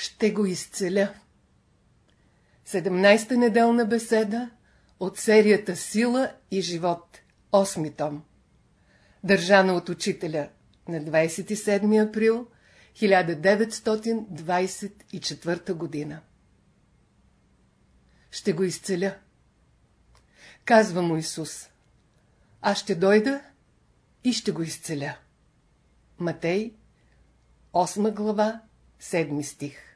Ще го изцеля. 17-та неделна беседа от серията Сила и живот, 8 том. Държана от учителя на 27 април 1924 година. Ще го изцеля. Казва му Исус. Аз ще дойда и ще го изцеля. Матей, 8 глава, 7 стих.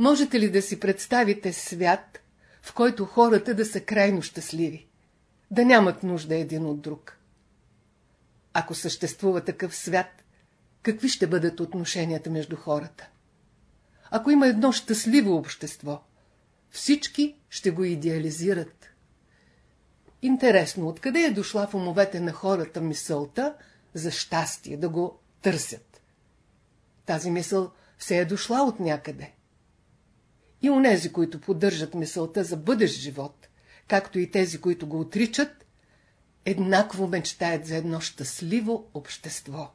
Можете ли да си представите свят, в който хората да са крайно щастливи, да нямат нужда един от друг? Ако съществува такъв свят, какви ще бъдат отношенията между хората? Ако има едно щастливо общество, всички ще го идеализират. Интересно, откъде е дошла в умовете на хората мисълта за щастие, да го търсят? Тази мисъл все е дошла от някъде. И онези, които поддържат мисълта за бъдещ живот, както и тези, които го отричат, еднакво мечтаят за едно щастливо общество.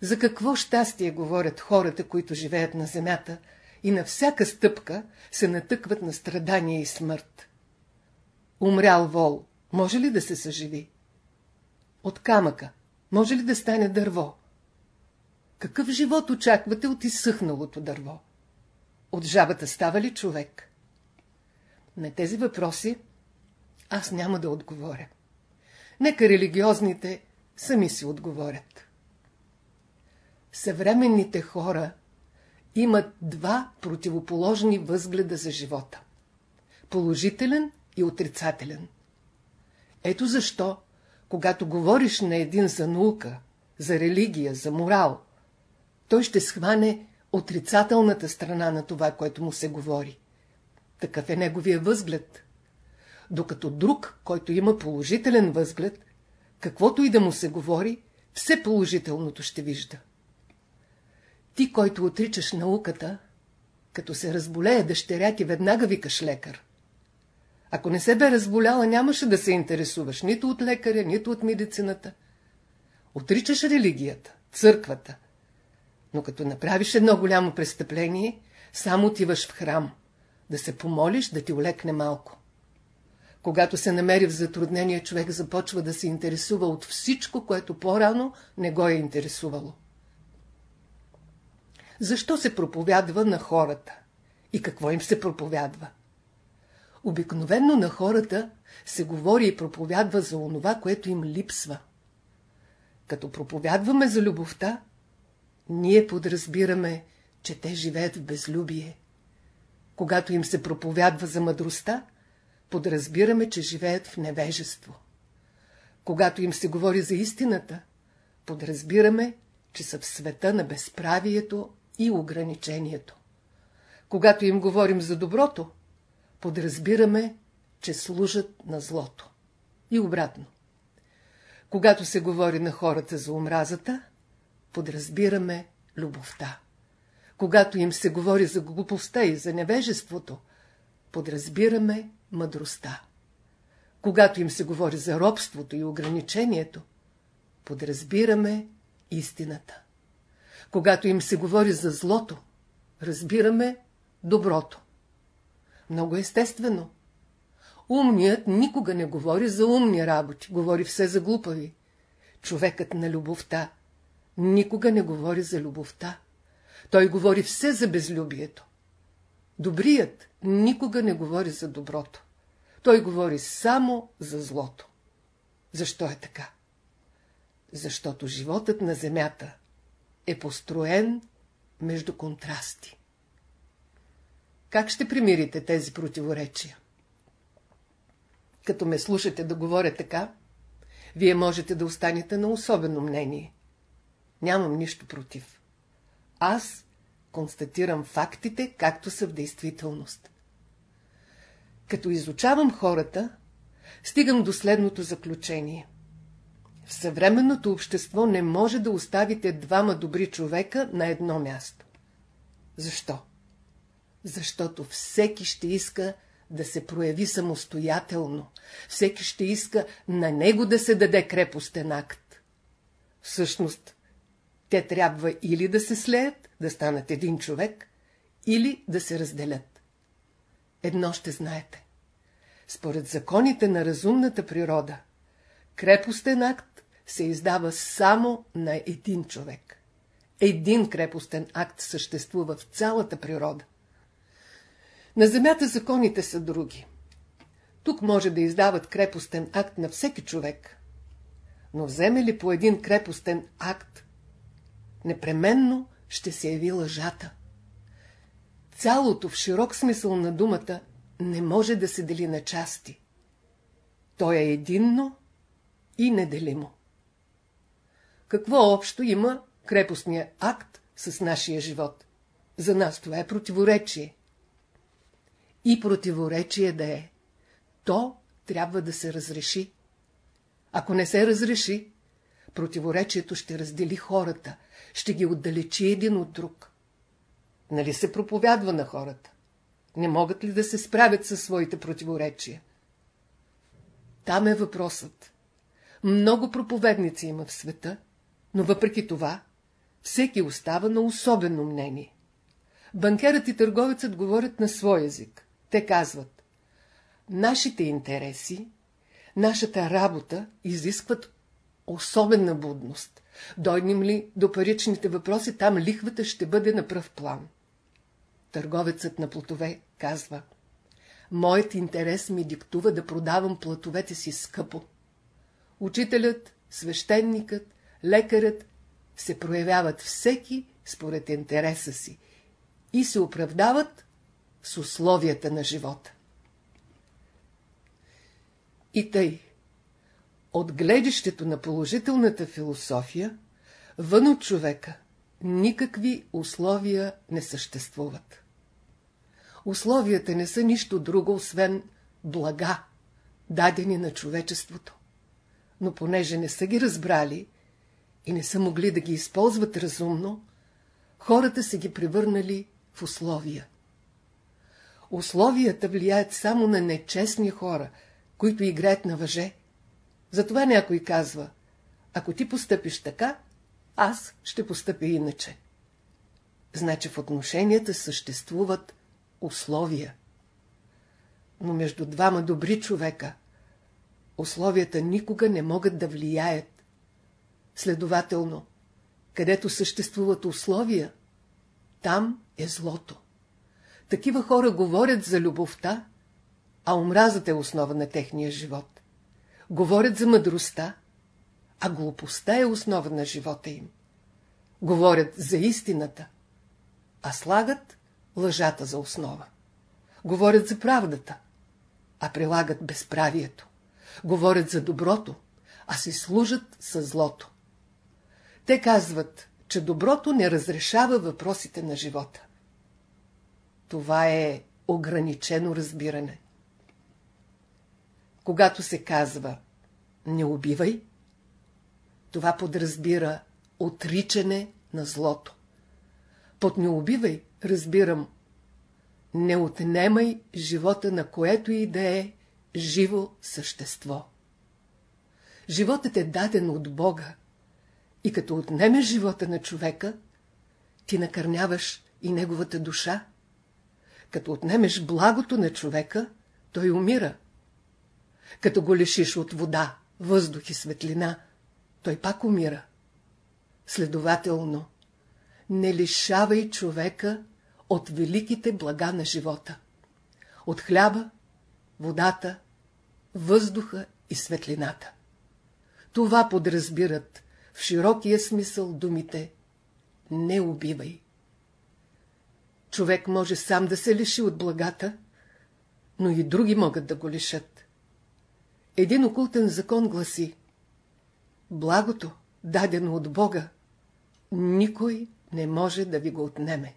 За какво щастие говорят хората, които живеят на земята и на всяка стъпка се натъкват на страдания и смърт? Умрял вол, може ли да се съживи? От камъка, може ли да стане дърво? Какъв живот очаквате от изсъхналото дърво? От жабата става ли човек? На тези въпроси аз няма да отговоря. Нека религиозните сами си отговорят. Съвременните хора имат два противоположни възгледа за живота. Положителен и отрицателен. Ето защо, когато говориш на един за наука, за религия, за морал, той ще схване отрицателната страна на това, което му се говори. Такъв е неговия възглед. Докато друг, който има положителен възглед, каквото и да му се говори, все положителното ще вижда. Ти, който отричаш науката, като се разболее дъщеря ти, веднага викаш лекар. Ако не се бе разболяла, нямаше да се интересуваш нито от лекаря, нито от медицината. Отричаш религията, църквата. Но като направиш едно голямо престъпление, само отиваш в храм, да се помолиш да ти олекне малко. Когато се намери в затруднение, човек започва да се интересува от всичко, което по-рано не го е интересувало. Защо се проповядва на хората? И какво им се проповядва? Обикновенно на хората се говори и проповядва за онова, което им липсва. Като проповядваме за любовта, ние подразбираме, че те живеят в безлюбие. Когато им се проповядва за мъдростта, подразбираме, че живеят в невежество. Когато им се говори за истината, подразбираме, че са в света на безправието и ограничението. Когато им говорим за доброто, подразбираме, че служат на злото. И обратно. Когато се говори на хората за омразата, подразбираме любовта. Когато им се говори за глупостта и за невежеството, подразбираме мъдростта. Когато им се говори за робството и ограничението, подразбираме истината. Когато им се говори за злото, разбираме доброто. Много естествено. Умният никога не говори за умни работи, говори все за глупави. Човекът на любовта никога не говори за любовта. Той говори все за безлюбието. Добрият никога не говори за доброто. Той говори само за злото. Защо е така? Защото животът на земята е построен между контрасти. Как ще примирите тези противоречия? Като ме слушате да говоря така, вие можете да останете на особено мнение. Нямам нищо против. Аз констатирам фактите, както са в действителност. Като изучавам хората, стигам до следното заключение. В съвременното общество не може да оставите двама добри човека на едно място. Защо? Защото всеки ще иска да се прояви самостоятелно. Всеки ще иска на него да се даде крепостен акт. Всъщност, Те трябва или да се слеят, да станат един човек, или да се разделят. Едно ще знаете. Според законите на разумната природа, крепостен акт се издава само на един човек. Един крепостен акт съществува в цялата природа. На земята законите са други. Тук може да издават крепостен акт на всеки човек. Но вземе ли по един крепостен акт, непременно ще се яви лъжата. Цялото в широк смисъл на думата не може да се дели на части. То е единно и неделимо. Какво общо има крепостния акт с нашия живот? За нас това е противоречие. И противоречие да е. То трябва да се разреши. Ако не се разреши, противоречието ще раздели хората, ще ги отдалечи един от друг. Нали се проповядва на хората? Не могат ли да се справят със своите противоречия? Там е въпросът. Много проповедници има в света, но въпреки това, всеки остава на особено мнение. Банкерът и търговецът говорят на свой език. Те казват, нашите интереси, нашата работа изискват особена будност. Дойдем ли до паричните въпроси, там лихвата ще бъде на пръв план. Търговецът на плотове казва Моят интерес ми диктува да продавам платовете си скъпо. Учителят, свещеникът, лекарът се проявяват всеки според интереса си и се оправдават с условията на живота. И тъй, от гледището на положителната философия, вън от човека никакви условия не съществуват. Условията не са нищо друго, освен блага, дадени на човечеството. Но понеже не са ги разбрали и не са могли да ги използват разумно, хората са ги превърнали в условия. Условията влияят само на нечестни хора, които играят на въже. Затова някой казва, ако ти постъпиш така, аз ще постъпя иначе. Значи в отношенията съществуват условия. Но между двама добри човека условията никога не могат да влияят. Следователно, където съществуват условия, там е злото. Такива хора говорят за любовта, а омразата е основа на техния живот. Говорят за мъдростта, а глупостта е основа на живота им. Говорят за истината, а слагат лъжата за основа. Говорят за правдата, а прилагат безправието. Говорят за доброто, а се служат с злото. Те казват, че доброто не разрешава въпросите на живота. Това е ограничено разбиране. Когато се казва «не убивай», това подразбира отричане на злото. Под «не убивай» разбирам не отнемай живота на което и да е живо същество. Животът е даден от Бога и като отнемеш живота на човека, ти накърняваш и неговата душа. Като отнемеш благото на човека, той умира. Като го лишиш от вода, въздух и светлина, той пак умира. Следователно, не лишавай човека от великите блага на живота. От хляба, водата, въздуха и светлината. Това подразбират в широкия смисъл думите «Не убивай». Човек може сам да се лиши от благата, но и други могат да го лишат. Един окултен закон гласи Благото, дадено от Бога, никой не може да ви го отнеме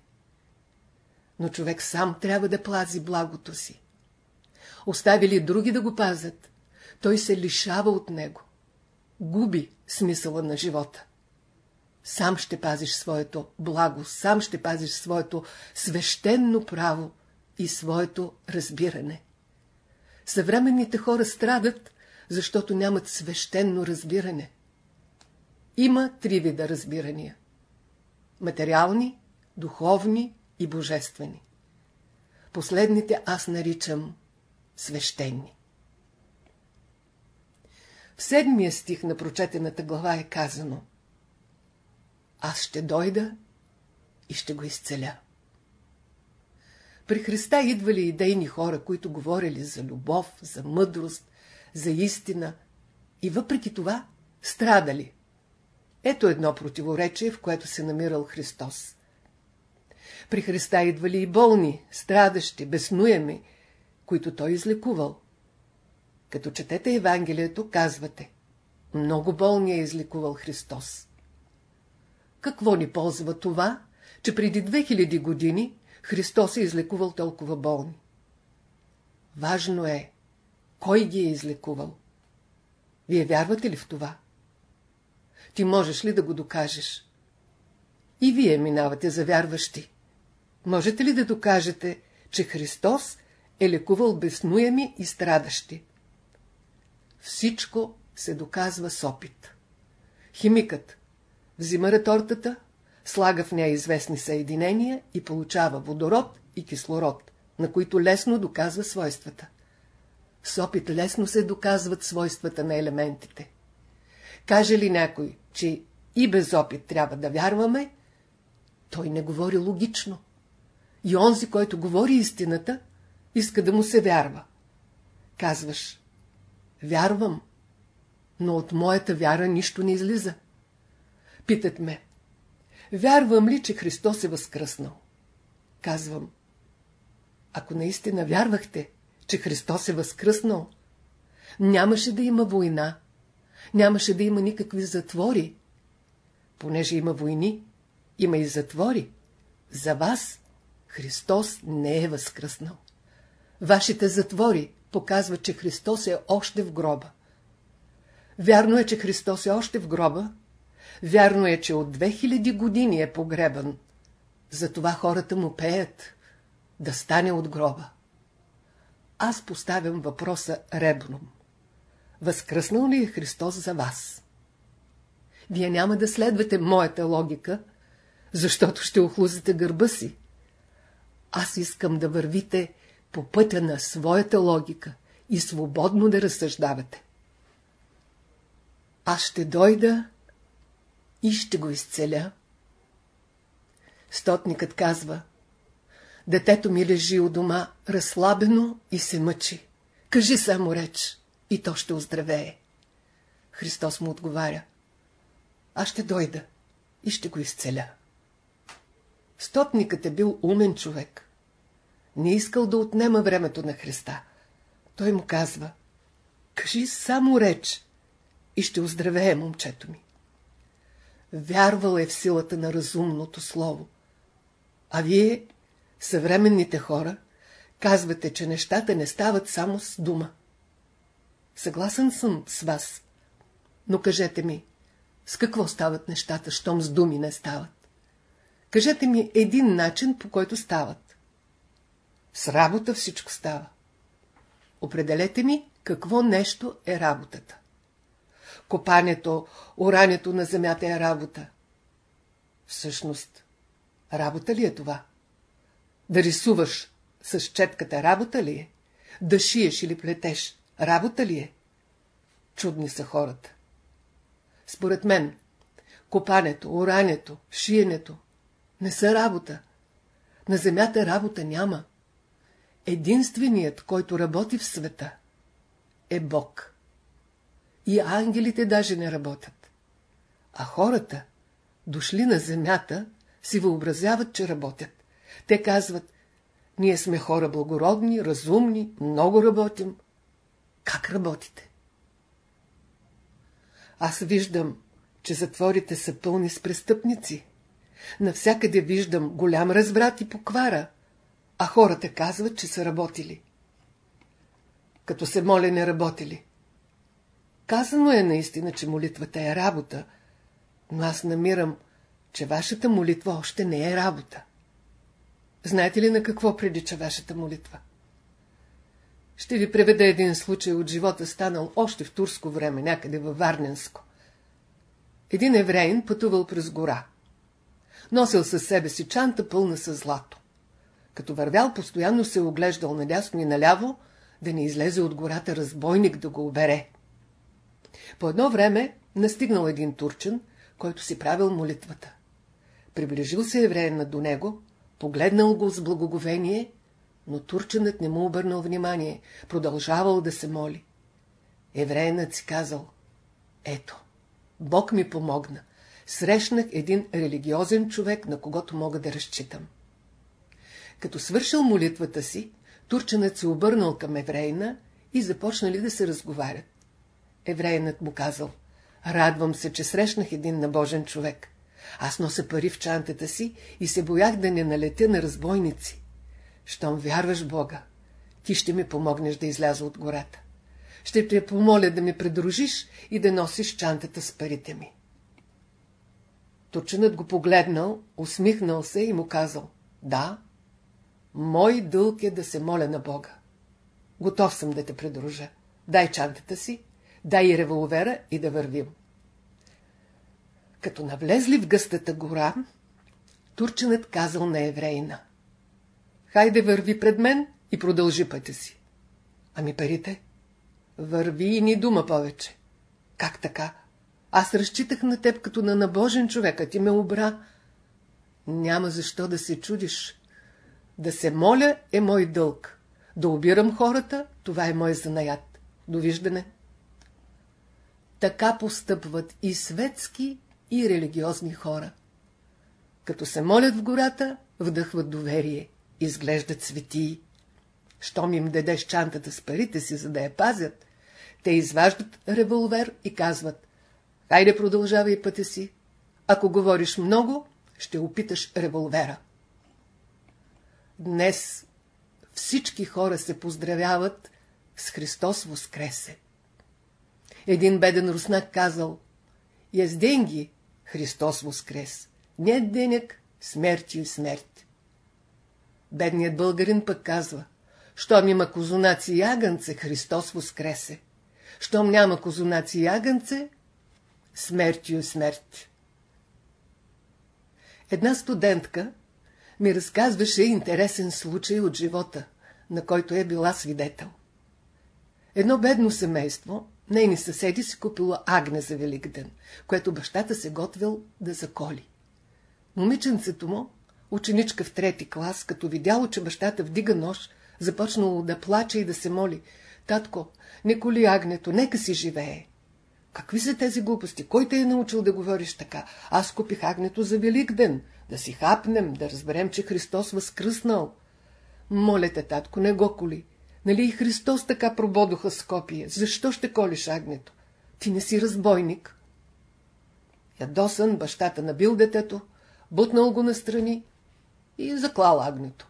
но човек сам трябва да плази благото си. Остави ли други да го пазят, той се лишава от него. Губи смисъла на живота. Сам ще пазиш своето благо, сам ще пазиш своето свещенно право и своето разбиране. Съвременните хора страдат, защото нямат свещено разбиране. Има три вида разбирания. материални, духовни и божествени. Последните аз наричам свещени. В седмия стих на прочетената глава е казано Аз ще дойда и ще го изцеля. При Христа идвали идейни хора, които говорили за любов, за мъдрост, за истина и въпреки това страдали. Ето едно противоречие, в което се намирал Христос. При Христа идвали и болни, страдащи, безнуеми, които Той излекувал. Като четете Евангелието, казвате, много болни е излекувал Христос. Какво ни ползва това, че преди 2000 години Христос е излекувал толкова болни? Важно е, кой ги е излекувал. Вие вярвате ли в това? Ти можеш ли да го докажеш? И вие минавате за вярващи. Можете ли да докажете, че Христос е лекувал безнуеми и страдащи? Всичко се доказва с опит. Химикът взима ретортата, слага в нея известни съединения и получава водород и кислород, на които лесно доказва свойствата. С опит лесно се доказват свойствата на елементите. Каже ли някой, че и без опит трябва да вярваме, той не говори логично. И онзи, който говори истината, иска да му се вярва. Казваш, вярвам, но от моята вяра нищо не излиза. Питат ме, вярвам ли, че Христос е възкръснал? Казвам, ако наистина вярвахте, че Христос е възкръснал, нямаше да има война, нямаше да има никакви затвори. Понеже има войни, има и затвори. За вас Христос не е възкръснал. Вашите затвори показват, че Христос е още в гроба. Вярно е, че Христос е още в гроба. Вярно е, че от 2000 години е погребан. Затова хората му пеят да стане от гроба. Аз поставям въпроса ребном. Възкръснал ли е Христос за вас? Вие няма да следвате моята логика, защото ще охлузите гърба си. Аз искам да вървите по пътя на своята логика и свободно да разсъждавате. Аз ще дойда и ще го изцеля. Стотникът казва, детето ми лежи у дома разслабено и се мъчи. Кажи само реч и то ще оздравее. Христос му отговаря, аз ще дойда и ще го изцеля. Стотникът е бил умен човек. Не искал да отнема времето на Христа. Той му казва, кажи само реч и ще оздравее момчето ми. Вярвал е в силата на разумното слово. А вие, съвременните хора, казвате, че нещата не стават само с дума. Съгласен съм с вас, но кажете ми, с какво стават нещата, щом с думи не стават? Кажете ми един начин, по който стават. С работа всичко става. Определете ми какво нещо е работата. Копането, орането на земята е работа. Всъщност, работа ли е това? Да рисуваш с четката работа ли е? Да шиеш или плетеш работа ли е? Чудни са хората. Според мен, копането, орането, шиенето не са работа. На земята работа няма. Единственият, който работи в света, е Бог. И ангелите даже не работят. А хората, дошли на земята, си въобразяват, че работят. Те казват, ние сме хора благородни, разумни, много работим. Как работите? Аз виждам, че затворите са пълни с престъпници. Навсякъде виждам голям разврат и поквара, а хората казват, че са работили. Като се моля, не работили. Казано е наистина, че молитвата е работа, но аз намирам, че вашата молитва още не е работа. Знаете ли на какво прилича вашата молитва? Ще ви преведа един случай от живота, станал още в турско време, някъде във Варненско. Един евреин пътувал през гора. Носил със себе си чанта пълна с злато. Като вървял, постоянно се оглеждал надясно и наляво, да не излезе от гората разбойник да го обере. По едно време настигнал един турчен, който си правил молитвата. Приближил се евреена до него, погледнал го с благоговение, но турченът не му обърнал внимание, продължавал да се моли. Евреенът си казал, ето, Бог ми помогна. Срещнах един религиозен човек, на когото мога да разчитам. Като свършил молитвата си, турченът се обърнал към еврейна и започнали да се разговарят. Еврейнът му казал, радвам се, че срещнах един набожен човек. Аз нося пари в чантата си и се боях да не налетя на разбойници. Щом вярваш Бога, ти ще ми помогнеш да изляза от гората. Ще те помоля да ме придружиш и да носиш чантата с парите ми. Турченът го погледнал, усмихнал се и му казал, да, мой дълг е да се моля на Бога. Готов съм да те придружа. Дай чантата си, дай револвера и да вървим. Като навлезли в гъстата гора, турченът казал на еврейна. Хайде върви пред мен и продължи пътя си. Ами парите? Върви и ни дума повече. Как така? Аз разчитах на теб като на набожен човек, а ти ме обра. Няма защо да се чудиш. Да се моля е мой дълг. Да обирам хората, това е мой занаят. Довиждане. Така постъпват и светски, и религиозни хора. Като се молят в гората, вдъхват доверие, изглеждат светии. Щом им дадеш чантата с парите си, за да я пазят, те изваждат револвер и казват Хайде продължавай пътя си. Ако говориш много, ще опиташ револвера. Днес всички хора се поздравяват с Христос Воскресе. Един беден руснак казал Есть деньги, Христос Воскрес. Нет денег, смерть и смерть. Бедният българин пък казва Щом има козунаци и ягънце, Христос Воскресе. Щом няма козунаци и смерть и смерть. Една студентка ми разказваше интересен случай от живота, на който е била свидетел. Едно бедно семейство, нейни съседи си купило агне за Великден, което бащата се готвил да заколи. Момиченцето му, ученичка в трети клас, като видяло, че бащата вдига нож, започнало да плаче и да се моли. Татко, не коли агнето, нека си живее. Какви са тези глупости? Кой те е научил да говориш така? Аз купих агнето за Велик ден, да си хапнем, да разберем, че Христос възкръснал. Моля те, татко, не го коли. Нали и Христос така прободоха Скопие? Защо ще колиш агнето? Ти не си разбойник. Ядосан бащата набил детето, бутнал го настрани и заклал агнето.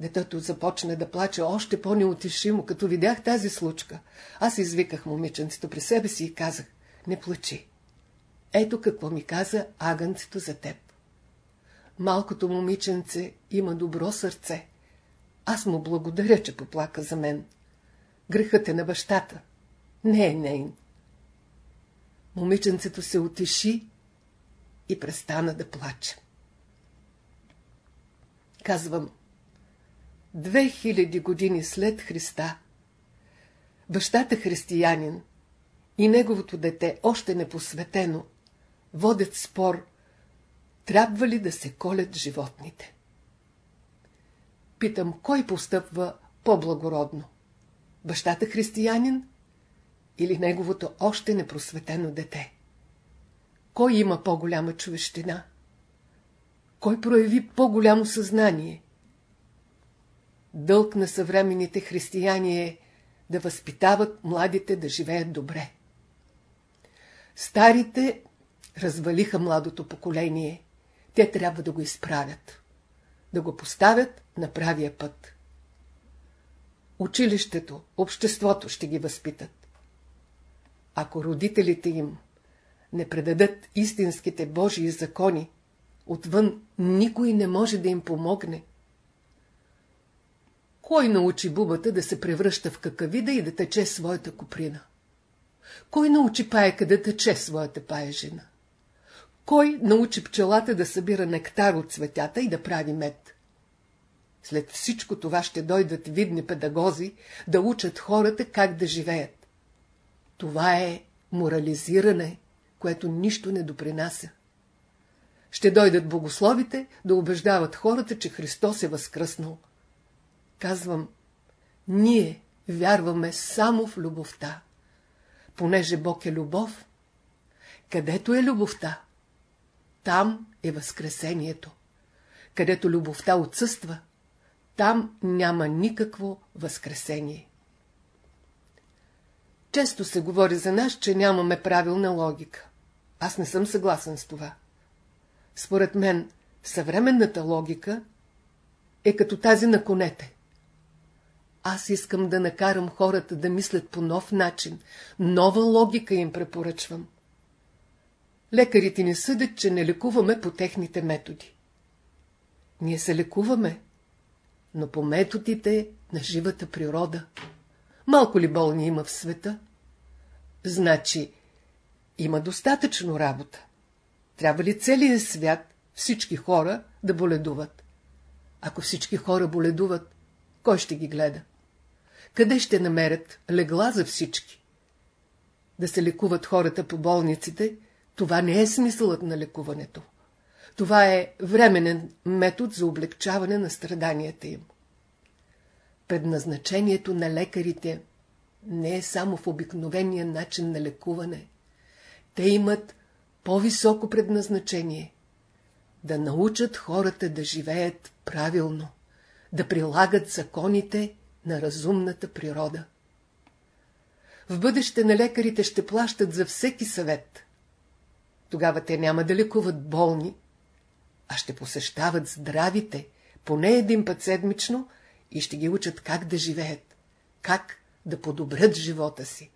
Детето започна да плаче още по-неотишимо, като видях тази случка. Аз извиках момиченцето при себе си и казах, не плачи. Ето какво ми каза агънцето за теб. Малкото момиченце има добро сърце. Аз му благодаря, че поплака за мен. Грехът е на бащата. Не е нейн. Момиченцето се отиши и престана да плаче. Казвам, Две хиляди години след Христа, бащата християнин и неговото дете, още непосветено, водят спор, трябва ли да се колят животните. Питам, кой постъпва по-благородно? Бащата християнин или неговото още непросветено дете? Кой има по-голяма човещина? Кой прояви по-голямо съзнание? Дълг на съвременните християни е да възпитават младите да живеят добре. Старите развалиха младото поколение. Те трябва да го изправят. Да го поставят на правия път. Училището, обществото ще ги възпитат. Ако родителите им не предадат истинските Божии закони, отвън никой не може да им помогне. Кой научи бубата да се превръща в какавида и да тече своята куприна? Кой научи паека да тече своята паежина? Кой научи пчелата да събира нектар от цветята и да прави мед? След всичко това ще дойдат видни педагози да учат хората как да живеят. Това е морализиране, което нищо не допринася. Ще дойдат богословите да убеждават хората, че Христос е възкръснал. Казвам, ние вярваме само в любовта. Понеже Бог е любов, където е любовта, там е възкресението. Където любовта отсъства, там няма никакво възкресение. Често се говори за нас, че нямаме правилна логика. Аз не съм съгласен с това. Според мен, съвременната логика е като тази на конете. Аз искам да накарам хората да мислят по нов начин. Нова логика им препоръчвам. Лекарите ни съдят, че не лекуваме по техните методи. Ние се лекуваме, но по методите на живата природа. Малко ли болни има в света? Значи, има достатъчно работа. Трябва ли целият свят, всички хора да боледуват? Ако всички хора боледуват, кой ще ги гледа? Къде ще намерят легла за всички? Да се лекуват хората по болниците, това не е смисълът на лекуването. Това е временен метод за облегчаване на страданията им. Предназначението на лекарите не е само в обикновения начин на лекуване. Те имат по-високо предназначение – да научат хората да живеят правилно, да прилагат законите на разумната природа. В бъдеще на лекарите ще плащат за всеки съвет. Тогава те няма да лекуват болни, а ще посещават здравите поне един път седмично и ще ги учат как да живеят, как да подобрят живота си.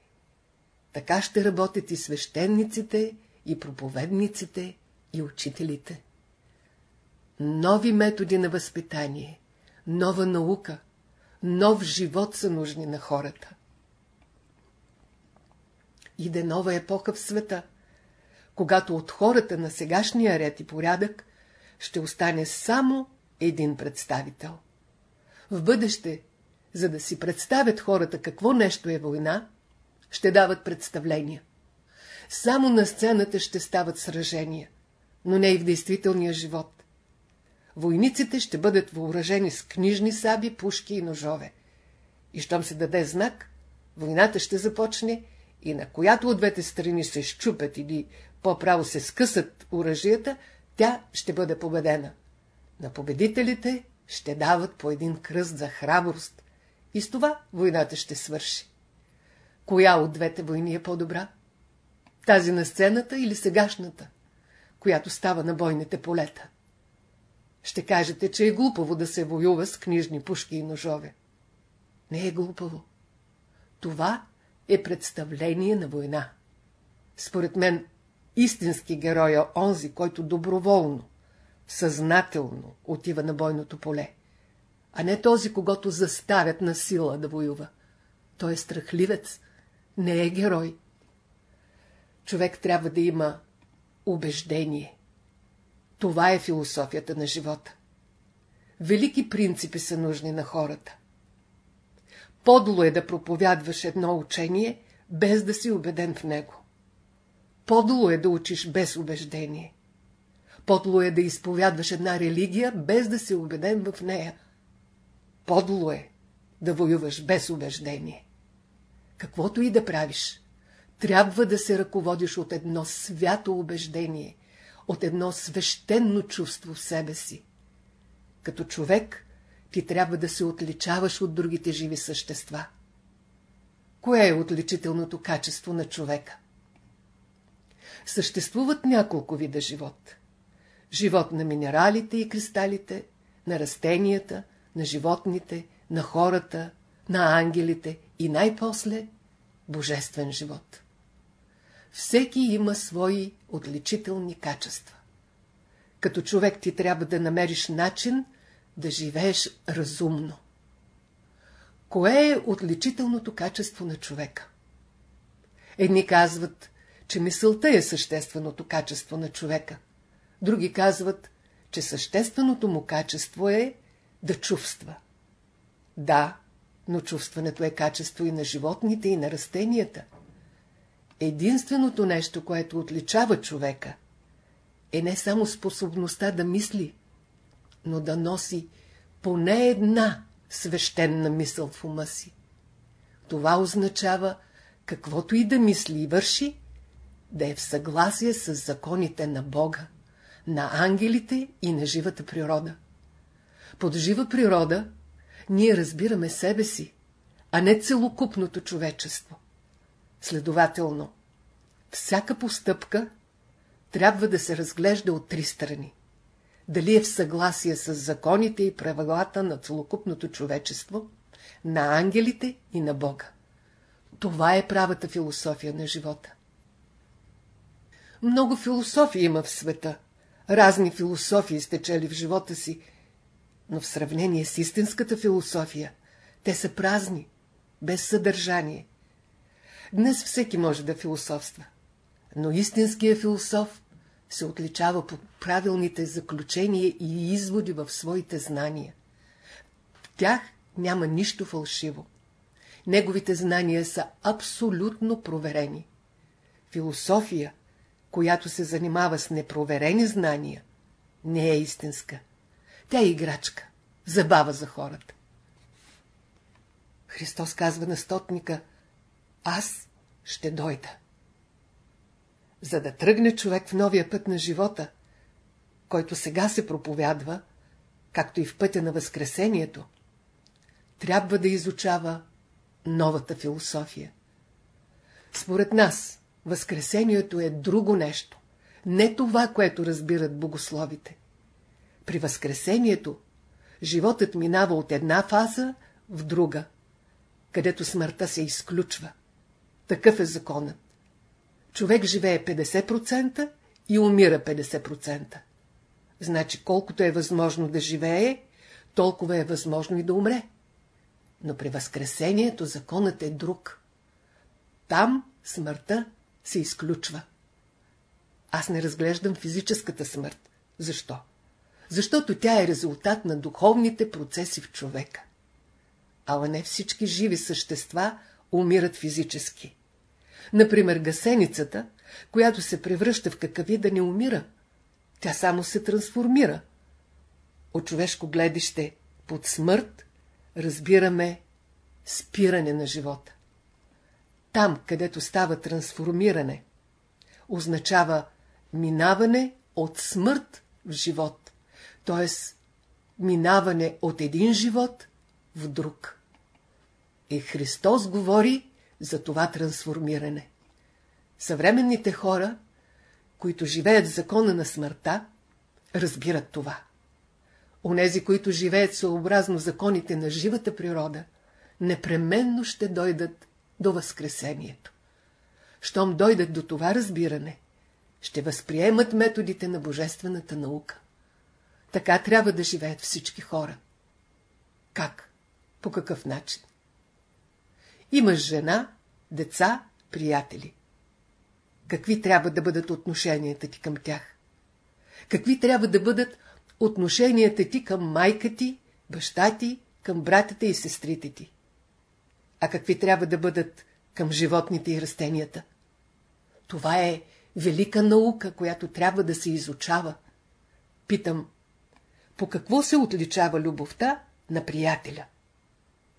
Така ще работят и свещениците, и проповедниците, и учителите. Нови методи на възпитание, нова наука, нов живот са нужни на хората. Иде нова епоха в света, когато от хората на сегашния ред и порядък ще остане само един представител. В бъдеще, за да си представят хората какво нещо е война, ще дават представления. Само на сцената ще стават сражения, но не и в действителния живот. Войниците ще бъдат въоръжени с книжни саби, пушки и ножове. И щом се даде знак, войната ще започне и на която от двете страни се щупят или по-право се скъсат оръжията, тя ще бъде победена. На победителите ще дават по един кръст за храброст и с това войната ще свърши. Коя от двете войни е по-добра? Тази на сцената или сегашната, която става на бойните полета? Ще кажете, че е глупаво да се воюва с книжни пушки и ножове. Не е глупаво. Това е представление на война. Според мен, истински герой е онзи, който доброволно, съзнателно отива на бойното поле, а не този, когато заставят на сила да воюва. Той е страхливец, не е герой. Човек трябва да има убеждение. Това е философията на живота. Велики принципи са нужни на хората. Подло е да проповядваш едно учение, без да си убеден в него. Подло е да учиш без убеждение. Подло е да изповядваш една религия, без да си убеден в нея. Подло е да воюваш без убеждение. Каквото и да правиш, трябва да се ръководиш от едно свято убеждение, от едно свещено чувство в себе си. Като човек ти трябва да се отличаваш от другите живи същества. Кое е отличителното качество на човека? Съществуват няколко вида живот. Живот на минералите и кристалите, на растенията, на животните, на хората, на ангелите и най-после божествен живот. Всеки има свои отличителни качества. Като човек ти трябва да намериш начин да живееш разумно. Кое е отличителното качество на човека? Едни казват, че мисълта е същественото качество на човека. Други казват, че същественото му качество е да чувства. Да, но чувстването е качество и на животните, и на растенията. Единственото нещо, което отличава човека, е не само способността да мисли, но да носи поне една свещена мисъл в ума си. Това означава, каквото и да мисли и върши, да е в съгласие с законите на Бога, на ангелите и на живата природа. Под жива природа ние разбираме себе си, а не целокупното човечество. Следователно, всяка постъпка трябва да се разглежда от три страни. Дали е в съгласие с законите и правилата на целокупното човечество, на ангелите и на Бога. Това е правата философия на живота. Много философии има в света. Разни философии сте чели в живота си, но в сравнение с истинската философия, те са празни, без съдържание. Днес всеки може да философства, но истинският философ се отличава по правилните заключения и изводи в своите знания. В тях няма нищо фалшиво. Неговите знания са абсолютно проверени. Философия, която се занимава с непроверени знания, не е истинска. Тя е играчка, забава за хората. Христос казва на стотника, аз ще дойда. За да тръгне човек в новия път на живота, който сега се проповядва, както и в пътя на Възкресението, трябва да изучава новата философия. Според нас, Възкресението е друго нещо, не това, което разбират богословите. При Възкресението животът минава от една фаза в друга, където смъртта се изключва. Такъв е законът. Човек живее 50% и умира 50%. Значи колкото е възможно да живее, толкова е възможно и да умре. Но при Възкресението законът е друг. Там смъртта се изключва. Аз не разглеждам физическата смърт. Защо? Защото тя е резултат на духовните процеси в човека. Ала не всички живи същества умират физически. Например, гасеницата, която се превръща в какави да не умира. Тя само се трансформира. От човешко гледище под смърт разбираме спиране на живота. Там, където става трансформиране, означава минаване от смърт в живот, т.е. минаване от един живот в друг. И Христос говори за това трансформиране. Съвременните хора, които живеят в закона на смъртта, разбират това. Онези, които живеят съобразно законите на живата природа, непременно ще дойдат до Възкресението. Щом дойдат до това разбиране, ще възприемат методите на божествената наука. Така трябва да живеят всички хора. Как? По какъв начин? Имаш жена, деца, приятели. Какви трябва да бъдат отношенията ти към тях? Какви трябва да бъдат отношенията ти към майка ти, баща ти, към братята и сестрите ти? А какви трябва да бъдат към животните и растенията? Това е велика наука, която трябва да се изучава. Питам, по какво се отличава любовта на приятеля?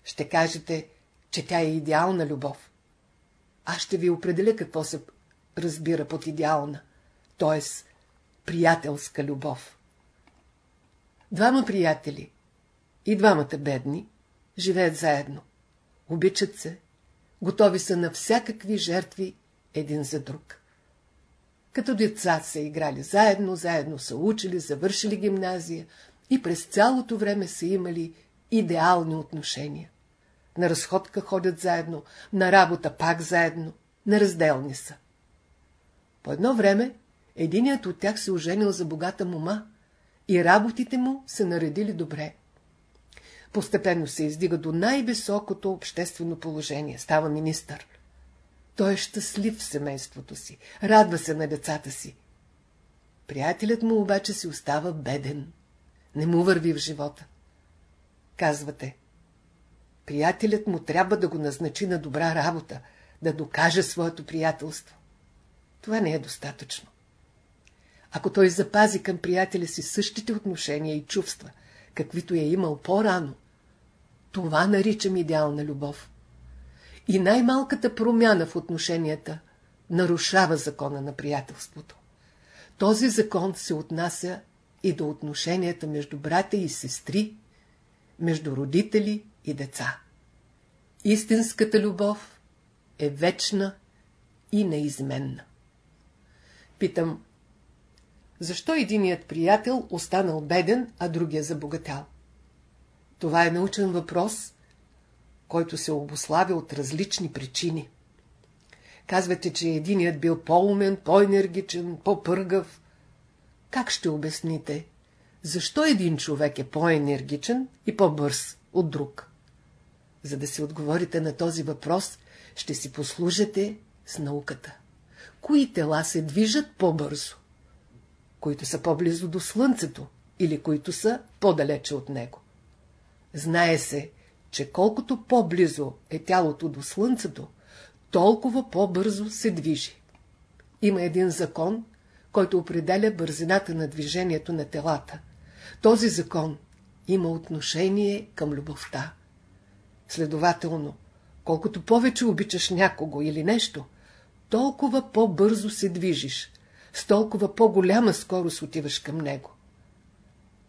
Ще кажете, че тя е идеална любов. Аз ще ви определя какво се разбира под идеална, т.е. приятелска любов. Двама приятели и двамата бедни живеят заедно. Обичат се, готови са на всякакви жертви един за друг. Като деца са играли заедно, заедно са учили, завършили гимназия и през цялото време са имали идеални отношения. На разходка ходят заедно, на работа пак заедно, неразделни са. По едно време единият от тях се оженил за богата мума и работите му се наредили добре. Постепенно се издига до най-високото обществено положение, става министър. Той е щастлив в семейството си, радва се на децата си. Приятелят му обаче си остава беден, не му върви в живота. Казвате, приятелят му трябва да го назначи на добра работа, да докаже своето приятелство. Това не е достатъчно. Ако той запази към приятеля си същите отношения и чувства, каквито е имал по-рано, това наричам идеална любов. И най-малката промяна в отношенията нарушава закона на приятелството. Този закон се отнася и до отношенията между братя и сестри, между родители и деца. Истинската любов е вечна и неизменна. Питам, защо единият приятел останал беден, а другия забогатял? Това е научен въпрос, който се обославя от различни причини. Казвате, че единият бил по-умен, по-енергичен, по-пъргав. Как ще обясните? Защо един човек е по-енергичен и по-бърз от друг? За да си отговорите на този въпрос, ще си послужите с науката. Кои тела се движат по-бързо? Които са по-близо до Слънцето или които са по-далече от него? Знае се, че колкото по-близо е тялото до Слънцето, толкова по-бързо се движи. Има един закон, който определя бързината на движението на телата. Този закон има отношение към любовта. Следователно, колкото повече обичаш някого или нещо, толкова по-бързо се движиш, с толкова по-голяма скорост отиваш към него.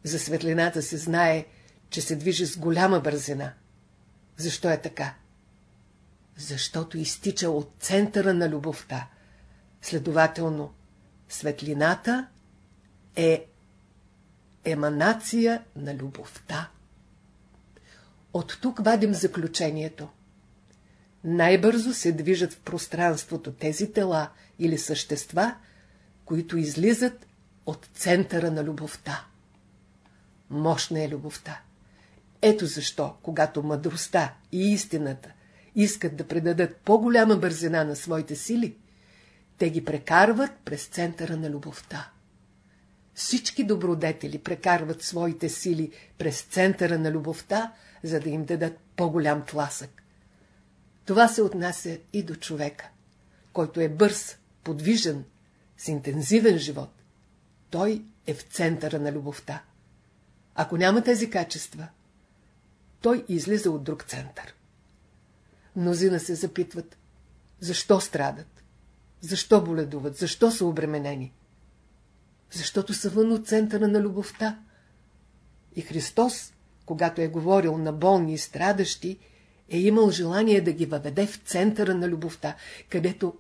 За светлината се знае, че се движи с голяма бързина. Защо е така? Защото изтича от центъра на любовта. Следователно, светлината е еманация на любовта. От тук вадим заключението. Най-бързо се движат в пространството тези тела или същества, които излизат от центъра на любовта. Мощна е любовта. Ето защо, когато мъдростта и истината искат да предадат по-голяма бързина на своите сили, те ги прекарват през центъра на любовта. Всички добродетели прекарват своите сили през центъра на любовта, за да им дадат по-голям тласък. Това се отнася и до човека, който е бърз, подвижен, с интензивен живот. Той е в центъра на любовта. Ако няма тези качества, той излиза от друг център. Мнозина се запитват, защо страдат, защо боледуват, защо са обременени. Защото са вън от центъра на любовта. И Христос, когато е говорил на болни и страдащи, е имал желание да ги въведе в центъра на любовта, където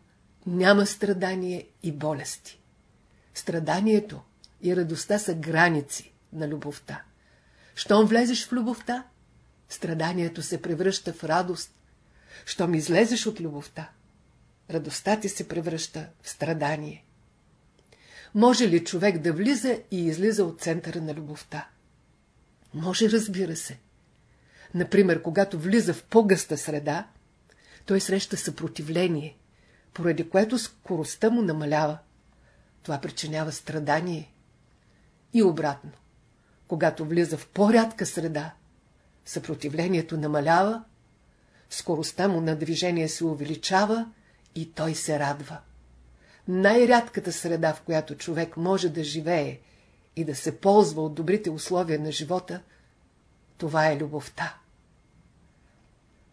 няма страдание и болести. Страданието и радостта са граници на любовта. Щом влезеш в любовта, страданието се превръща в радост. Щом излезеш от любовта, радостта ти се превръща в страдание. Може ли човек да влиза и излиза от центъра на любовта? Може, разбира се. Например, когато влиза в по-гъста среда, той среща съпротивление, поради което скоростта му намалява. Това причинява страдание. И обратно. Когато влиза в по-рядка среда, съпротивлението намалява, скоростта му на движение се увеличава и той се радва. Най-рядката среда, в която човек може да живее и да се ползва от добрите условия на живота, това е любовта.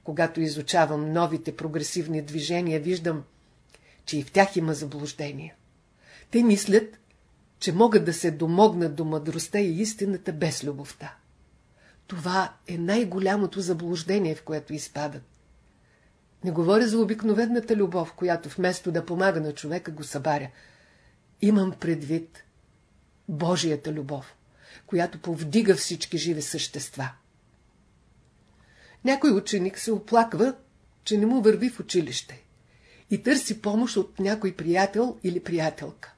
Когато изучавам новите прогресивни движения, виждам, че и в тях има заблуждения. Те мислят, че могат да се домогнат до мъдростта и истината без любовта. Това е най-голямото заблуждение, в което изпадат. Не говоря за обикновената любов, която вместо да помага на човека го събаря. Имам предвид Божията любов, която повдига всички живи същества. Някой ученик се оплаква, че не му върви в училище и търси помощ от някой приятел или приятелка.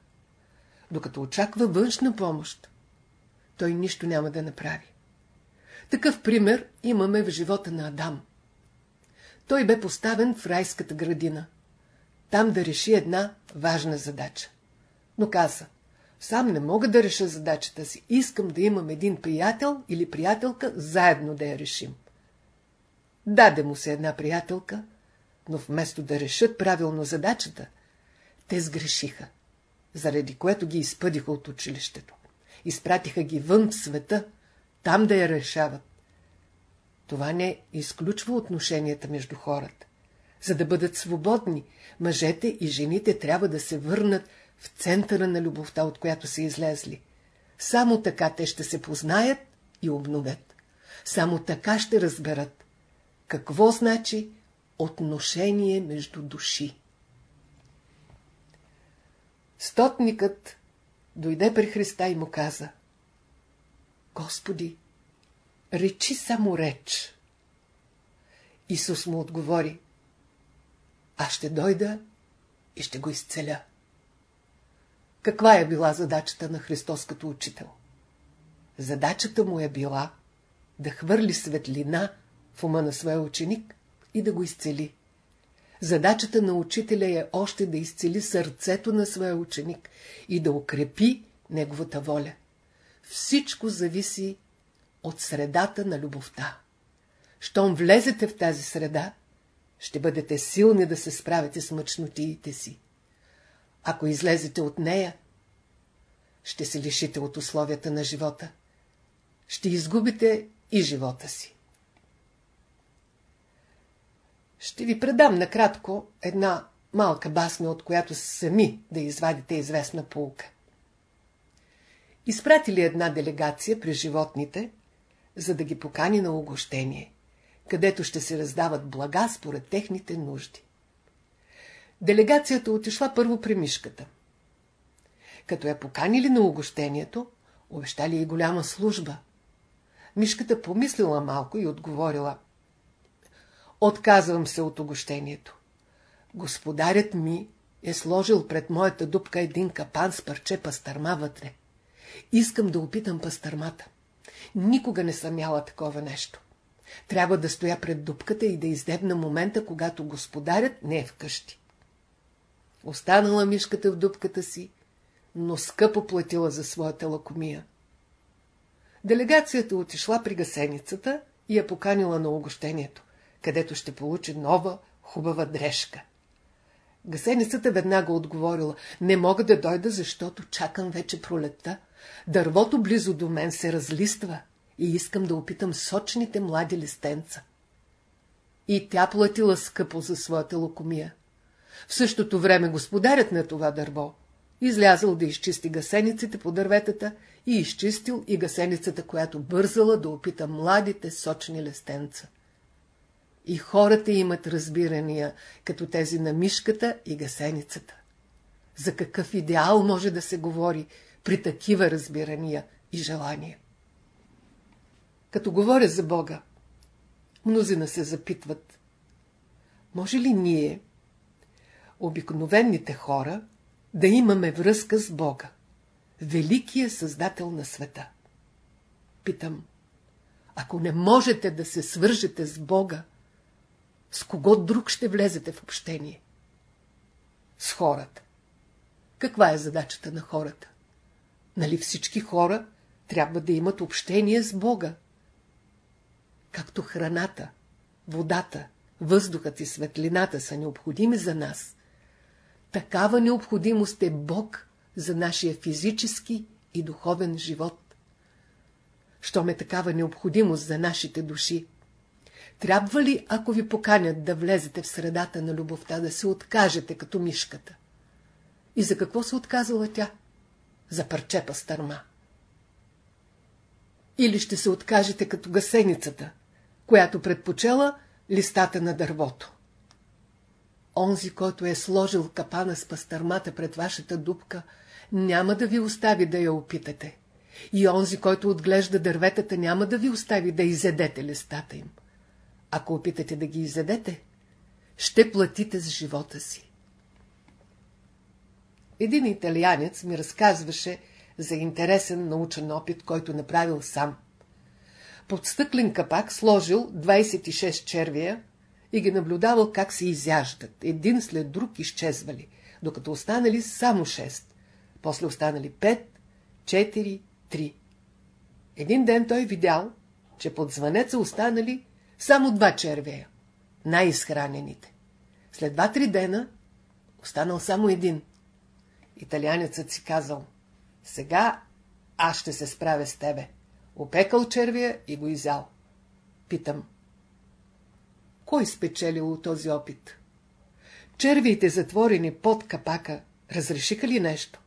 Докато очаква външна помощ, той нищо няма да направи. Такъв пример имаме в живота на Адам. Той бе поставен в райската градина. там да реши една важна задача. Но каза, сам не мога да реша задачата си. Искам да имам един приятел или приятелка, заедно да я решим. Даде му се една приятелка, но вместо да решат правилно задачата, те сгрешиха, заради което ги изпъдиха от училището. Изпратиха ги вън в света, там да я решават. Това не изключва отношенията между хората. За да бъдат свободни, мъжете и жените трябва да се върнат в центъра на любовта, от която са излезли. Само така те ще се познаят и обновят. Само така ще разберат какво значи отношение между души. Стотникът дойде при Христа и му каза Господи, речи само реч. Исус му отговори Аз ще дойда и ще го изцеля. Каква е била задачата на Христос като учител? Задачата му е била да хвърли светлина в ума на своя ученик и да го изцели. Задачата на учителя е още да изцели сърцето на своя ученик и да укрепи неговата воля. Всичко зависи от средата на любовта. Щом влезете в тази среда, ще бъдете силни да се справите с мъчнотиите си. Ако излезете от нея, ще се лишите от условията на живота. Ще изгубите и живота си. Ще ви предам накратко една малка басня, от която сами да извадите известна полка. Изпратили една делегация при животните, за да ги покани на угощение, където ще се раздават блага според техните нужди. Делегацията отишла първо при мишката. Като я поканили на угощението, обещали и голяма служба. Мишката помислила малко и отговорила. Отказвам се от угощението. Господарят ми е сложил пред моята дупка един капан с парче пастърма вътре. Искам да опитам пастърмата. Никога не съм яла такова нещо. Трябва да стоя пред дупката и да издебна момента, когато господарят не е вкъщи. Останала мишката в дупката си, но скъпо платила за своята лакомия. Делегацията отишла при гасеницата и я поканила на угощението, където ще получи нова, хубава дрежка. Гасеницата веднага отговорила, не мога да дойда, защото чакам вече пролетта. Дървото близо до мен се разлиства и искам да опитам сочните млади листенца. И тя платила скъпо за своята локомия. В същото време господарят на това дърво излязъл да изчисти гасениците по дърветата и изчистил и гасеницата, която бързала да опита младите сочни листенца. И хората имат разбирания, като тези на мишката и гасеницата. За какъв идеал може да се говори при такива разбирания и желания? Като говоря за Бога, мнозина се запитват, може ли ние, обикновените хора, да имаме връзка с Бога, великия създател на света? Питам, ако не можете да се свържете с Бога, с кого друг ще влезете в общение? С хората. Каква е задачата на хората? Нали всички хора трябва да имат общение с Бога? Както храната, водата, въздухът и светлината са необходими за нас, такава необходимост е Бог за нашия физически и духовен живот. Щом е такава необходимост за нашите души, трябва ли, ако ви поканят да влезете в средата на любовта, да се откажете като мишката? И за какво се отказала тя? За парче пастърма. Или ще се откажете като гасеницата, която предпочела листата на дървото. Онзи, който е сложил капана с пастърмата пред вашата дупка, няма да ви остави да я опитате. И онзи, който отглежда дърветата, няма да ви остави да изедете листата им. Ако опитате да ги изедете, ще платите с живота си. Един италианец ми разказваше за интересен научен опит, който направил сам. Под стъклен капак сложил 26 червия и ги наблюдавал как се изяждат, един след друг изчезвали, докато останали само шест. После останали пет, четири, три. Един ден той видял, че под звънеца останали само два червея, най-изхранените. След два-три дена останал само един. Италянецът си казал, сега аз ще се справя с тебе. Опекал червия и го изял. Питам, кой спечелил този опит? Червиите затворени под капака разрешиха ли нещо?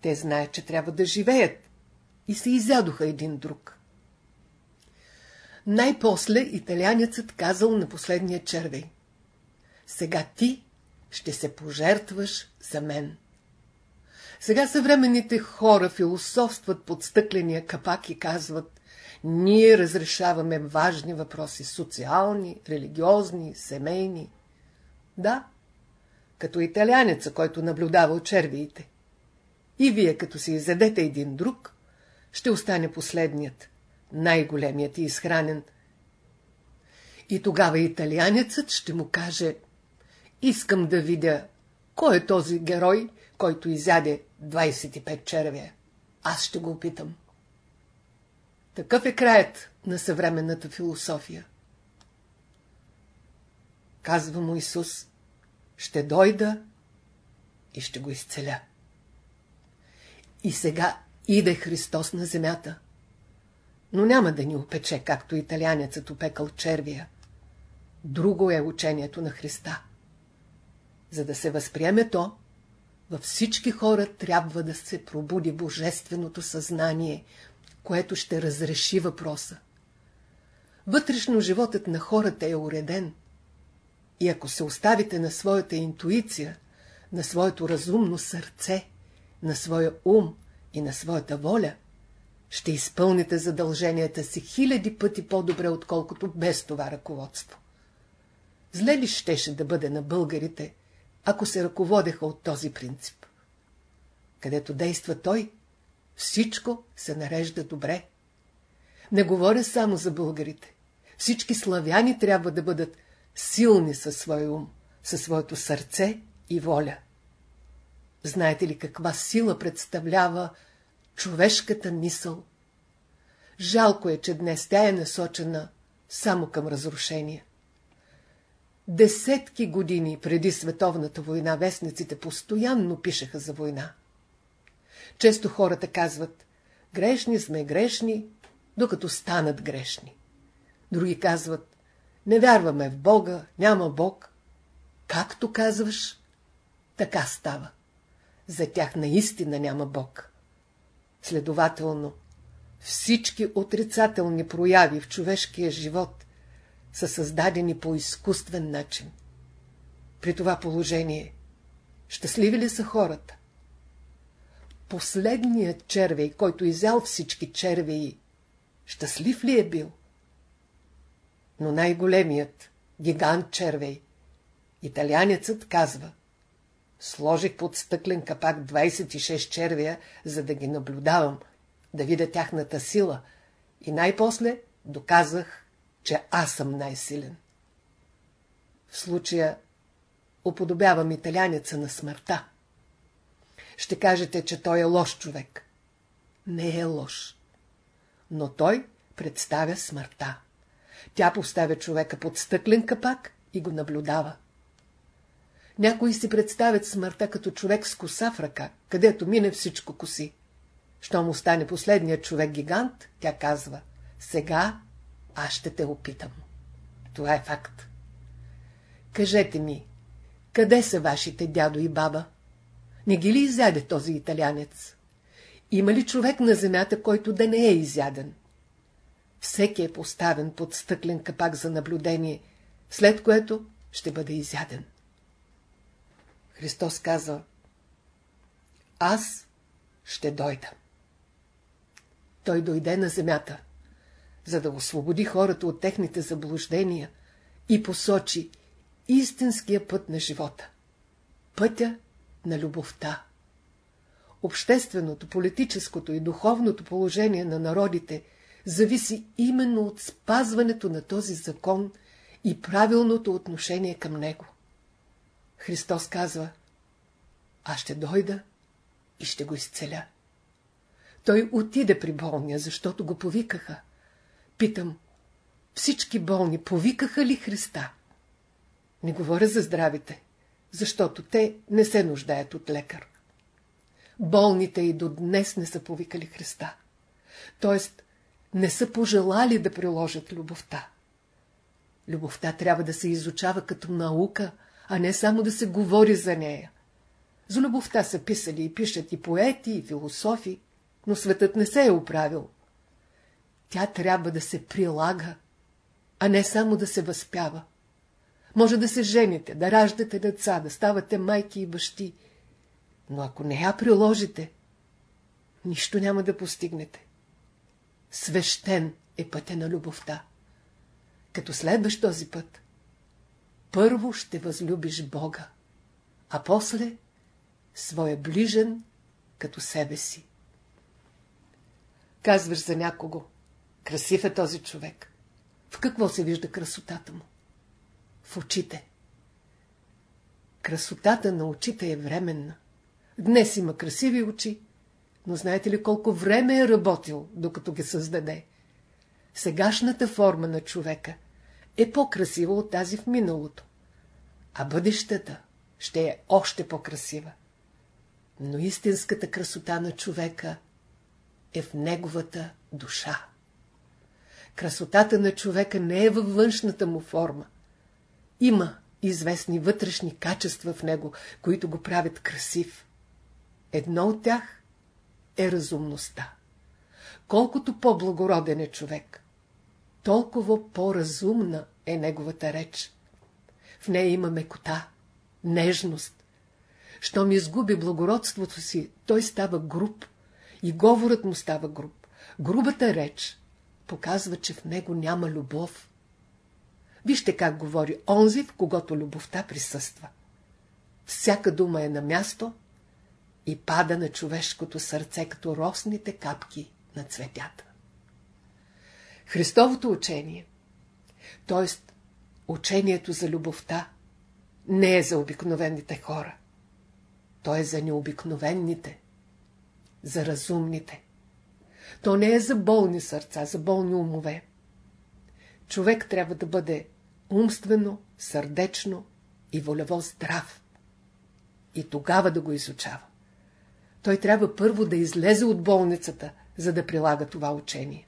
Те знаят, че трябва да живеят и се изядоха един друг. Най-после италянецът казал на последния червей. Сега ти ще се пожертваш за мен. Сега съвременните хора философстват под стъкления капак и казват ние разрешаваме важни въпроси, социални, религиозни, семейни. Да, като италянеца, който наблюдава червиите. И вие, като си изядете един друг, ще остане последният, най-големият и изхранен. И тогава италянецът ще му каже, искам да видя, кой е този герой, който изяде 25 червия. Аз ще го опитам. Такъв е краят на съвременната философия. Казва му Исус, ще дойда и ще го изцеля. И сега иде Христос на земята. Но няма да ни опече, както италянецът опекал червия. Друго е учението на Христа. За да се възприеме то, във всички хора трябва да се пробуди божественото съзнание, което ще разреши въпроса. Вътрешно животът на хората е уреден. И ако се оставите на своята интуиция, на своето разумно сърце, на своя ум и на своята воля, ще изпълните задълженията си хиляди пъти по-добре, отколкото без това ръководство. Зле ли щеше да бъде на българите, ако се ръководеха от този принцип? Където действа той, всичко се нарежда добре. Не говоря само за българите. Всички славяни трябва да бъдат силни със своя ум, със своето сърце и воля. Знаете ли каква сила представлява човешката мисъл? Жалко е, че днес тя е насочена само към разрушение. Десетки години преди световната война вестниците постоянно пишеха за война. Често хората казват, грешни сме грешни, докато станат грешни. Други казват, не вярваме в Бога, няма Бог. Както казваш, така става. За тях наистина няма Бог. Следователно, всички отрицателни прояви в човешкия живот са създадени по изкуствен начин. При това положение, щастливи ли са хората? Последният червей, който изял всички червеи, щастлив ли е бил? Но най-големият, гигант червей, италянецът казва, сложих под стъклен капак 26 червия, за да ги наблюдавам, да видя тяхната сила и най-после доказах, че аз съм най-силен. В случая уподобявам италянеца на смъртта. Ще кажете, че той е лош човек. Не е лош. Но той представя смъртта. Тя поставя човека под стъклен капак и го наблюдава. Някои си представят смъртта като човек с коса в ръка, където мине всичко коси. Щом остане последният човек гигант, тя казва, сега аз ще те опитам. Това е факт. Кажете ми, къде са вашите дядо и баба? Не ги ли изяде този италянец? Има ли човек на земята, който да не е изяден? Всеки е поставен под стъклен капак за наблюдение, след което ще бъде изяден. Христос каза, аз ще дойда. Той дойде на земята, за да освободи хората от техните заблуждения и посочи истинския път на живота. Пътя на любовта. Общественото, политическото и духовното положение на народите зависи именно от спазването на този закон и правилното отношение към Него. Христос казва, аз ще дойда и ще го изцеля. Той отиде при болния, защото го повикаха. Питам, всички болни повикаха ли Христа? Не говоря за здравите, защото те не се нуждаят от лекар. Болните и до днес не са повикали Христа. Тоест, не са пожелали да приложат любовта. Любовта трябва да се изучава като наука, а не само да се говори за нея. За любовта са писали и пишат и поети, и философи, но светът не се е оправил. Тя трябва да се прилага, а не само да се възпява. Може да се жените, да раждате деца, да ставате майки и бащи, но ако не я приложите, нищо няма да постигнете. Свещен е пътя на любовта. Като следваш този път, първо ще възлюбиш Бога, а после своя ближен като себе си. Казваш за някого, красив е този човек. В какво се вижда красотата му? В очите. Красотата на очите е временна. Днес има красиви очи, но знаете ли колко време е работил, докато ги създаде? Сегашната форма на човека е по-красива от тази в миналото, а бъдещата ще е още по-красива. Но истинската красота на човека е в неговата душа. Красотата на човека не е във външната му форма. Има известни вътрешни качества в него, които го правят красив. Едно от тях е разумността. Колкото по-благороден е човек, толкова по-разумна е неговата реч. В нея има мекота, нежност. Щом изгуби благородството си, той става груб и говорът му става груб. Грубата реч показва, че в него няма любов. Вижте как говори онзи, в когото любовта присъства. Всяка дума е на място и пада на човешкото сърце, като росните капки на цветята. Христовото учение, т.е. учението за любовта, не е за обикновените хора. То е за необикновените, за разумните. То не е за болни сърца, за болни умове. Човек трябва да бъде умствено, сърдечно и волево здрав. И тогава да го изучава. Той трябва първо да излезе от болницата, за да прилага това учение.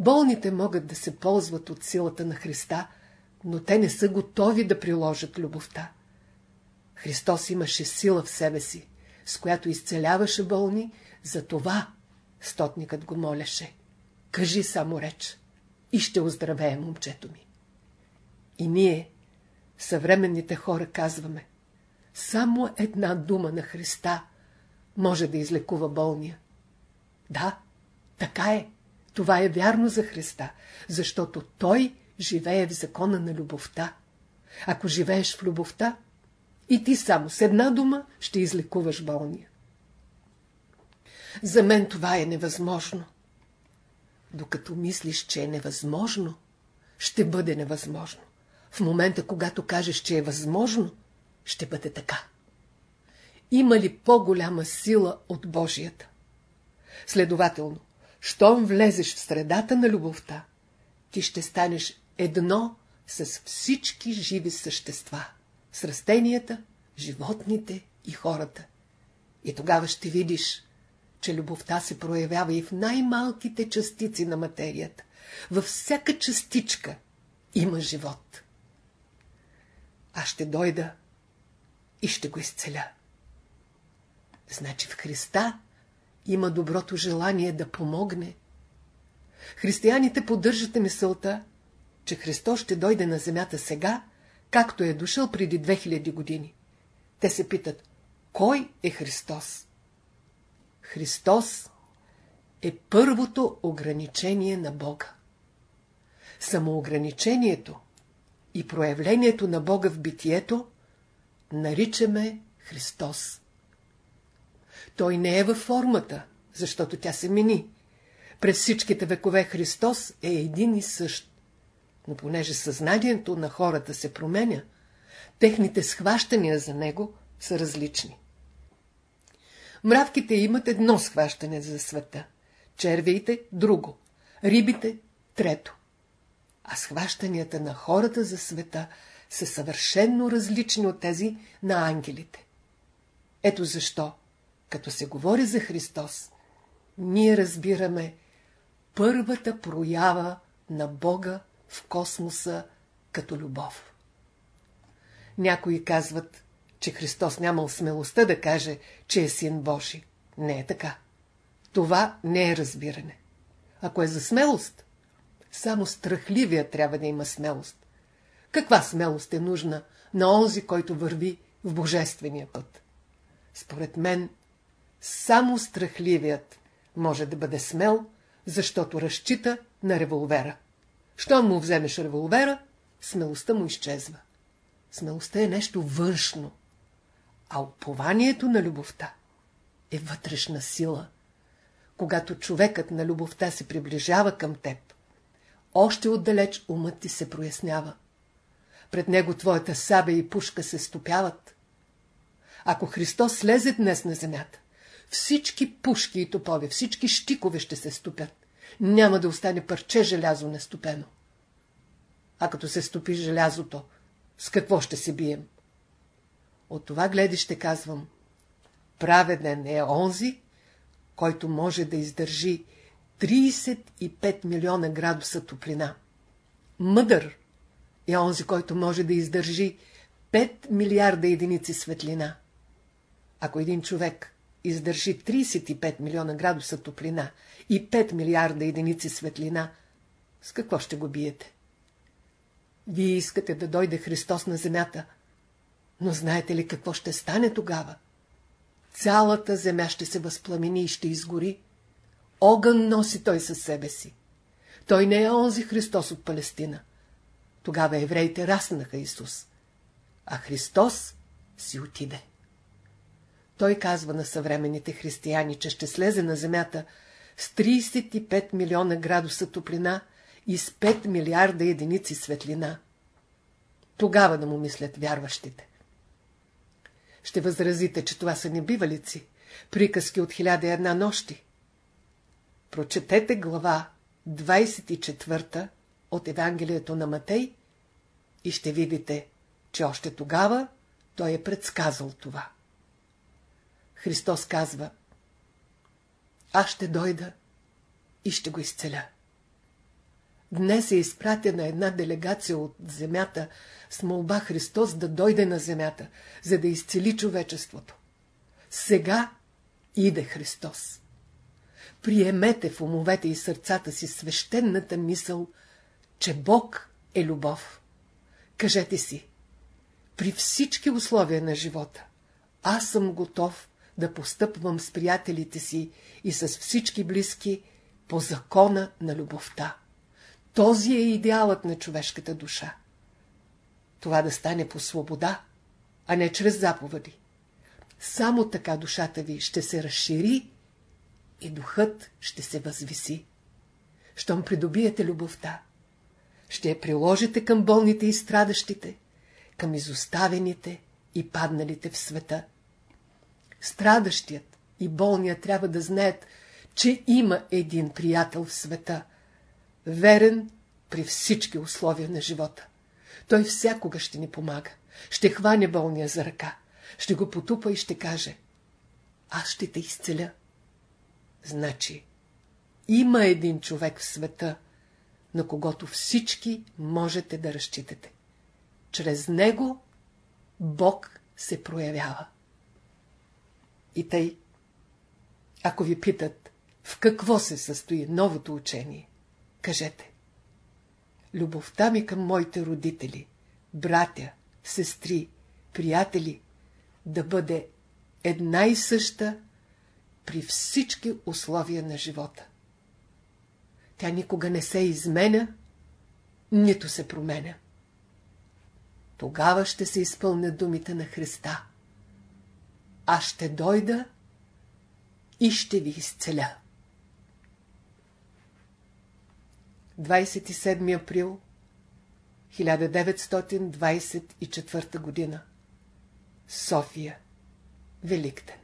Болните могат да се ползват от силата на Христа, но те не са готови да приложат любовта. Христос имаше сила в себе си, с която изцеляваше болни, за това стотникът го молеше. Кажи само реч и ще оздравее момчето ми. И ние, съвременните хора, казваме, само една дума на Христа може да излекува болния. Да, така е. Това е вярно за Христа, защото Той живее в закона на любовта. Ако живееш в любовта, и ти само с една дума ще излекуваш болния. За мен това е невъзможно. Докато мислиш, че е невъзможно, ще бъде невъзможно. В момента, когато кажеш, че е възможно, ще бъде така. Има ли по-голяма сила от Божията? Следователно, щом влезеш в средата на любовта, ти ще станеш едно с всички живи същества, с растенията, животните и хората. И тогава ще видиш, че любовта се проявява и в най-малките частици на материята. Във всяка частичка има живот. Аз ще дойда и ще го изцеля. Значи в Христа има доброто желание да помогне. Християните поддържате мисълта, че Христос ще дойде на земята сега, както е дошъл преди 2000 години. Те се питат, кой е Христос? Христос е първото ограничение на Бога. Самоограничението и проявлението на Бога в битието наричаме Христос. Той не е във формата, защото тя се мени. През всичките векове Христос е един и същ. Но понеже съзнанието на хората се променя, техните схващания за него са различни. Мравките имат едно схващане за света, червеите – друго, рибите – трето. А схващанията на хората за света са съвършенно различни от тези на ангелите. Ето защо, като се говори за Христос, ние разбираме първата проява на Бога в космоса като любов. Някои казват, че Христос нямал смелостта да каже, че е син Божи. Не е така. Това не е разбиране. Ако е за смелост, само страхливия трябва да има смелост. Каква смелост е нужна на онзи, който върви в божествения път? Според мен, само страхливият може да бъде смел, защото разчита на револвера. Щом му вземеш револвера, смелостта му изчезва. Смелостта е нещо външно, а упованието на любовта е вътрешна сила. Когато човекът на любовта се приближава към теб, още отдалеч умът ти се прояснява. Пред него твоята сабя и пушка се стопяват. Ако Христос слезе днес на земята, всички пушки и топове, всички щикове ще се стопят. Няма да остане парче желязо нестопено. А като се стопи желязото, с какво ще се бием? От това гледище казвам, праведен е онзи, който може да издържи 35 милиона градуса топлина. Мъдър е онзи, който може да издържи 5 милиарда единици светлина. Ако един човек издържи 35 милиона градуса топлина и 5 милиарда единици светлина, с какво ще го биете? Вие искате да дойде Христос на земята, но знаете ли какво ще стане тогава? Цялата земя ще се възпламени и ще изгори. Огън носи той със себе си. Той не е онзи Христос от Палестина. Тогава евреите разнаха Исус. А Христос си отиде. Той казва на съвременните християни, че ще слезе на земята с 35 милиона градуса топлина и с 5 милиарда единици светлина. Тогава да му мислят вярващите. Ще възразите, че това са небивалици, приказки от хиляда една нощи. Прочетете глава 24 от Евангелието на Матей и ще видите, че още тогава той е предсказал това. Христос казва Аз ще дойда и ще го изцеля. Днес е изпратена една делегация от земята с молба Христос да дойде на земята, за да изцели човечеството. Сега иде Христос. Приемете в умовете и сърцата си свещената мисъл, че Бог е любов. Кажете си, при всички условия на живота, аз съм готов да постъпвам с приятелите си и с всички близки по закона на любовта. Този е идеалът на човешката душа. Това да стане по свобода, а не чрез заповеди. Само така душата ви ще се разшири и духът ще се възвиси. Щом придобиете любовта, ще я приложите към болните и страдащите, към изоставените и падналите в света. Страдащият и болният трябва да знаят, че има един приятел в света, верен при всички условия на живота. Той всякога ще ни помага. Ще хване болния за ръка. Ще го потупа и ще каже Аз ще те изцеля. Значи, има един човек в света, на когото всички можете да разчитате. Чрез него Бог се проявява. И тъй, ако ви питат, в какво се състои новото учение, кажете. Любовта ми към моите родители, братя, сестри, приятели, да бъде една и съща при всички условия на живота. Тя никога не се изменя, нито се променя. Тогава ще се изпълнят думите на Христа. Аз ще дойда и ще ви изцеля. 27 април 1924 година. София. Великден.